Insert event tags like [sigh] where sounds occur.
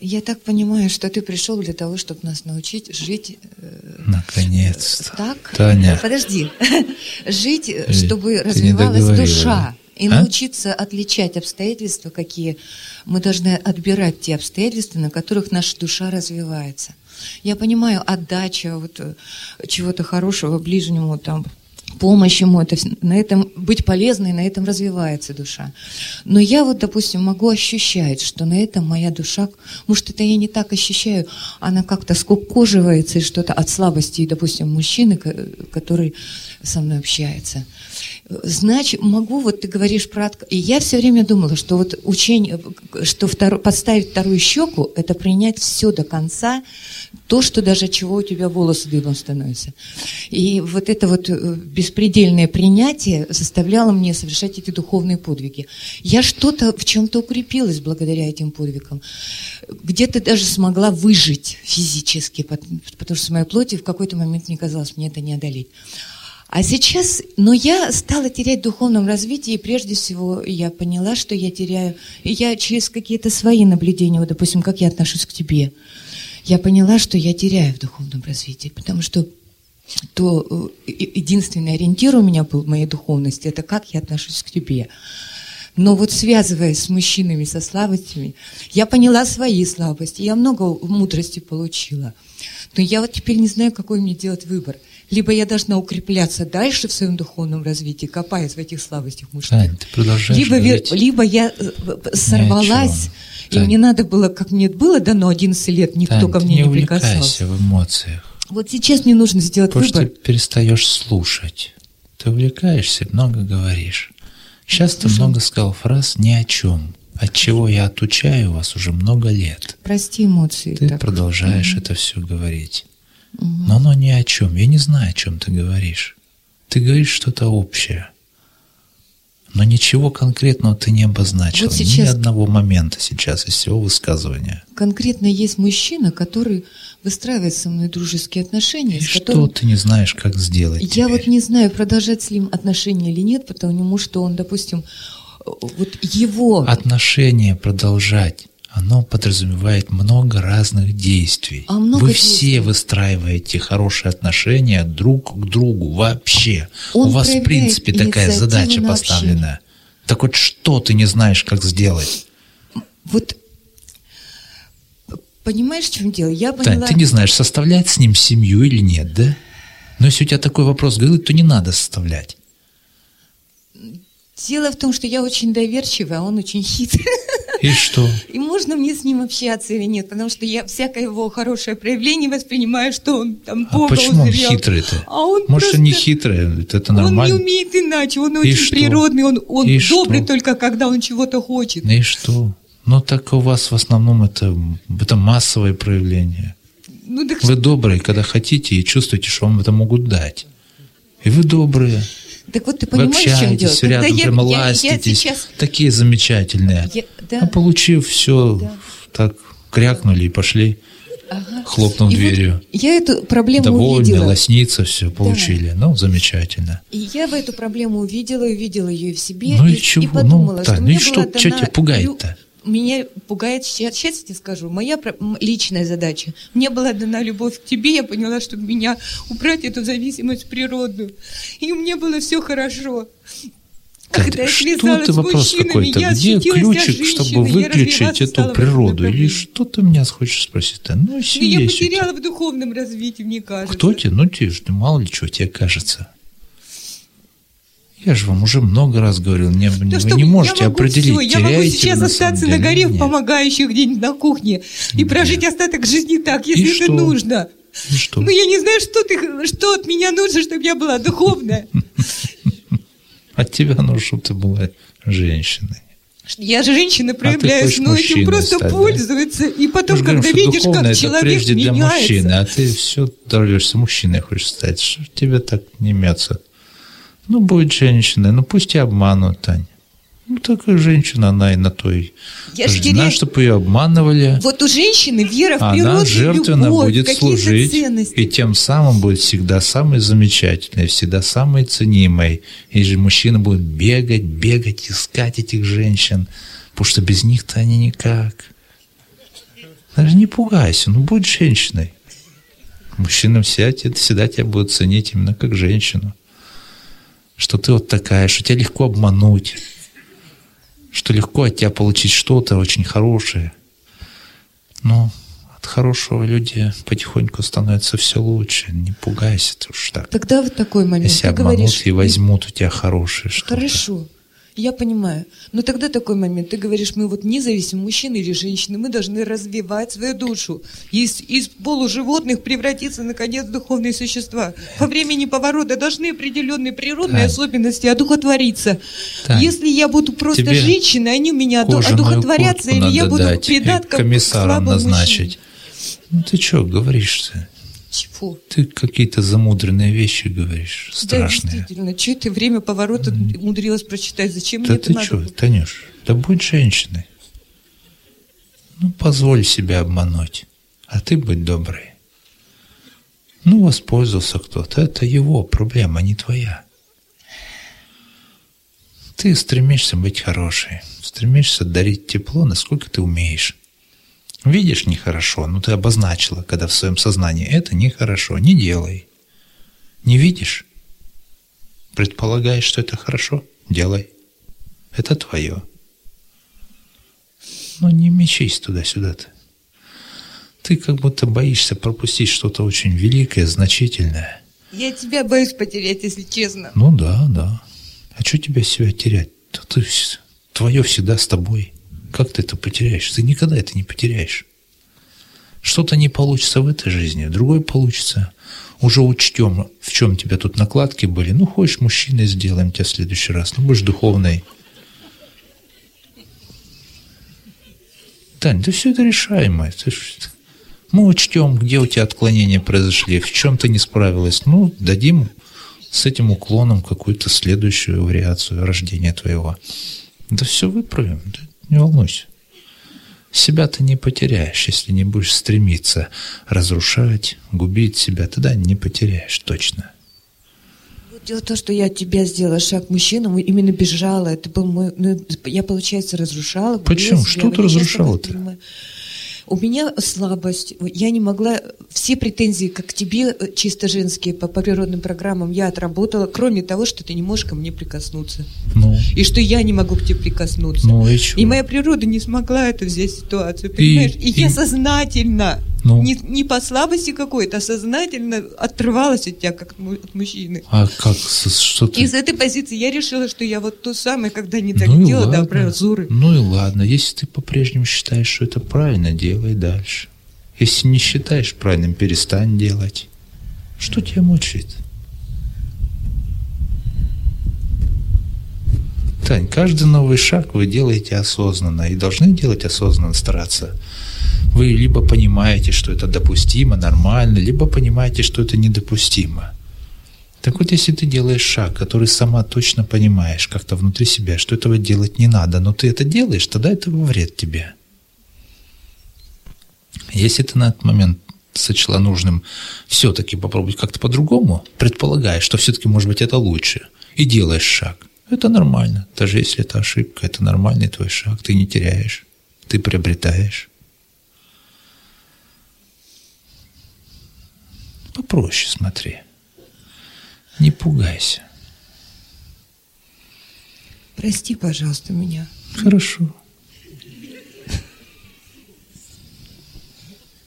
Я так понимаю, что ты пришел для того, чтобы нас научить жить... э, Наконец-то. Так? Таня. Подожди. [laughs] Жить, э, чтобы ты не развивалась душа. И А? научиться отличать обстоятельства, какие мы должны отбирать те обстоятельства, на которых наша душа развивается. Я понимаю, отдача вот, э, чего-то хорошего ближнему, там, помощь ему, это, на этом быть полезной, на этом развивается душа. Но я вот, допустим, могу ощущать, что на этом моя душа, может, это я не так ощущаю, она как-то скукоживается и что-то от слабости, допустим, мужчины, ко- который со мной общается. Значит, могу, вот ты говоришь про... И я все время думала, что вот учение, что второ- подставить вторую щеку, это принять все до конца, то, что даже чего у тебя волосы дыбом становятся. И вот это вот э, беспредельное принятие заставляло мне совершать эти духовные подвиги. Я что-то в чем-то укрепилась благодаря этим подвигам. Где-то даже смогла выжить физически, пот- потому что моей плоти в какой-то момент мне казалось, мне это не одолеть. А сейчас, но я стала терять в духовном развитии, и прежде всего я поняла, что я теряю, я через какие-то свои наблюдения, вот, допустим, как я отношусь к тебе, я поняла, что я теряю в духовном развитии, потому что то э, единственный ориентир у меня был в моей духовности, это как я отношусь к тебе. Но вот связываясь с мужчинами, со слабостями, я поняла свои слабости, я много мудрости получила. Но я вот теперь не знаю, какой мне делать выбор. Либо я должна укрепляться дальше в своем духовном развитии, копаясь в этих слабостях мужчин. Тань, ты продолжаешь Либо, ве- говорить либо я э, э, сорвалась, и Тань. мне надо было, как мне было дано 11 лет, никто Тань, ко мне не не прикасался. в эмоциях. Вот сейчас мне нужно сделать Потому что выбор. ты перестаешь слушать. Ты увлекаешься, много говоришь. Сейчас ты много сказал фраз ни о чем. От чего я отучаю вас уже много лет. Прости эмоции. Ты так. продолжаешь это все говорить. Но оно ни о чем. Я не знаю, о чем ты говоришь. Ты говоришь что-то общее. Но ничего конкретного ты не обозначил. Вот сейчас- Ни одного момента сейчас из всего высказывания. Конкретно есть мужчина, который выстраивает со мной дружеские отношения, И что которым ты не знаешь, как сделать я теперь? вот не знаю, продолжать с ним отношения или нет, потому что он, допустим, э, вот его... Отношения продолжать, оно подразумевает много разных действий. А много Вы действий. все выстраиваете хорошие отношения друг к другу вообще. Он У вас в принципе такая задача на поставлена. Так вот что ты не знаешь, как сделать? Вот понимаешь, в чем дело? Я Тань, поняла... ты не знаешь, составлять с ним семью или нет, да? Но если у тебя такой вопрос говорит, то не надо составлять. Дело в том, что я очень доверчивая, а он очень хитрый. И что? И можно мне с ним общаться или нет, потому что я всякое его хорошее проявление воспринимаю, что он там А Бога почему он хитрый-то? А он Может, он не просто- хитрый, это Он нормально. не умеет иначе, он И очень что? природный, он, он И добрый что? только когда он чего-то хочет. И что? Ну так у вас в основном это, это массовое проявление. Ну так Вы добрые, когда хотите и чувствуете, что вам это могут дать. И вы добрые. Так вот ты Вы понимаешь, в чем дело? общаетесь, Когда рядом я- прямо я- я ластитесь. сейчас- Такие замечательные. Я- да. А получив все, Да. так крякнули и пошли, Ага. хлопнув И вот дверью. я эту проблему Довольны, увидела. лосниться, все получили. Ну, замечательно. И я в эту проблему увидела, увидела ее и в себе. Ну и, и чего? подумала, Ну, что Тань, ну и что- что тебя пугает-то? Меня пугает, сейчас, тебе скажу, моя личная задача. Мне была дана любовь к тебе, я поняла, что меня убрать эту зависимость природную. И мне было все хорошо. Когда я что это вопрос какой-то? Где ключик, чтобы выключить эту природу? Или что ты меня хочешь спросить? Тань? Ну, я потеряла в духовном развитии, мне кажется. Кто тебе? Ну, тебе ж, мало ли что тебе кажется. Я же вам уже много раз говорил, не, Да вы что не можете я могу определить, всё, я могу сейчас на остаться на деле горе в помогающих где-нибудь на кухне и Нет. прожить остаток жизни так, если И это что? нужно. И что? Ну, я не знаю, что, ты, что от меня нужно, чтобы я была духовная. [laughs] От тебя нужно, чтобы ты была женщиной. Я же женщина проявляюсь, хочешь но этим просто стать, да? пользуются. И потом, же говорим, когда что видишь, как человек прежде для меняется. мужчины, а ты все дорвешься мужчиной хочешь стать. Что тебе так не мяться? Ну, будет женщиной, ну пусть и обманут, Тань. Ну, такая женщина, она и на той Я рождена, теряю- чтобы ее обманывали. Вот у женщины вера в природу, Она жертвенно любовь, будет служить, ценности. и тем самым будет всегда самой замечательной, всегда самой ценимой. И же мужчины будут бегать, бегать, искать этих женщин, потому что без них-то они никак. Даже не пугайся, ну будь женщиной. Мужчина всегда, всегда тебя будут ценить именно как женщину. Что ты вот такая, что тебя легко обмануть, что легко от тебя получить что-то очень хорошее. Но от хорошего люди потихоньку становятся все лучше. Не пугайся ты уж так. Тогда вот такой момент. Если Ты обманут говоришь, и возьмут у тебя хорошее что-то. Хорошо. Я понимаю. Но тогда такой момент. Ты говоришь, мы вот независимо, мужчины или женщины, мы должны развивать свою душу. Из, из полуживотных превратиться, наконец, в духовные существа. По времени поворота должны определенные природные Тань. особенности одухотвориться. Тань, Если я буду просто тебе женщиной, они у меня одухотворятся, или я буду дать, и придатком к слабому назначить. Ну ты что говоришь-то? Чего? Ты какие-то замудренные вещи говоришь, страшные. Да, действительно. Что ты время поворота умудрилась прочитать? Зачем Да мне это ты надо? что, было? Танюш, да будь женщиной. Ну, позволь себя обмануть, а ты будь доброй. Ну, воспользовался кто-то, это его проблема, а не твоя. Ты стремишься быть хорошей, стремишься дарить тепло, насколько ты умеешь. Видишь нехорошо, ну ты обозначила, когда в своем сознании это нехорошо, не делай. Не видишь? Предполагаешь, что это хорошо? Делай. Это твое. Ну не мечись туда-сюда-то. Ты как будто боишься пропустить что-то очень великое, значительное. Я тебя боюсь потерять, если честно. Ну да, да. А что тебя себя терять? Да ты твое всегда с тобой. Как ты это потеряешь? Ты никогда это не потеряешь. Что-то не получится в этой жизни, в другой получится. Уже учтем, в чем тебя тут накладки были. Ну, хочешь, мужчиной сделаем тебя в следующий раз. Ну, будешь духовной. Тань, да все это решаемо. Это ж- Мы учтем, где у тебя отклонения произошли, в чем ты не справилась. Ну, дадим с этим уклоном какую-то следующую вариацию рождения твоего. Да все выправим, да не волнуйся. Себя ты не потеряешь, если не будешь стремиться разрушать, губить себя, тогда не потеряешь точно. Дело в том, что я от тебя сделала шаг к мужчинам, именно бежала. Это был мой... ну, я, получается, разрушала. Почему? Что ты разрушала-то? У меня слабость. Я не могла... Все претензии, как к тебе, э, чисто женские, по, по природным программам, я отработала, кроме того, что ты не можешь ко мне прикоснуться. Ну, И что я не могу к тебе прикоснуться. ну и? И моя природа не смогла это взять ситуацию, понимаешь? И, и- я сознательно, Ну. не, не по слабости какой-то, а сознательно отрывалась от тебя, как от му- от мужчины. А как, что ты... Из этой позиции я решила, что я вот то самое, когда не так Ну делала, ладно. про Азуры. Ну и ладно, если ты по-прежнему считаешь, что это правильно, делай дальше. Если не считаешь правильным, перестань делать. Что тебя мучает? Тань, каждый новый шаг вы делаете осознанно и должны делать осознанно, стараться. Вы либо понимаете, что это допустимо, нормально, либо понимаете, что это недопустимо. Так вот, если ты делаешь шаг, который сама точно понимаешь как-то внутри себя, что этого делать не надо, но ты это делаешь, тогда это вред тебе. Если ты на этот момент сочла нужным все-таки попробовать как-то по-другому, предполагаешь, что все-таки, может быть, это лучше, и делаешь шаг, это нормально. Даже если это ошибка, это нормальный твой шаг, ты не теряешь, ты приобретаешь. Попроще смотри. Не пугайся. Прости, пожалуйста, меня. Хорошо.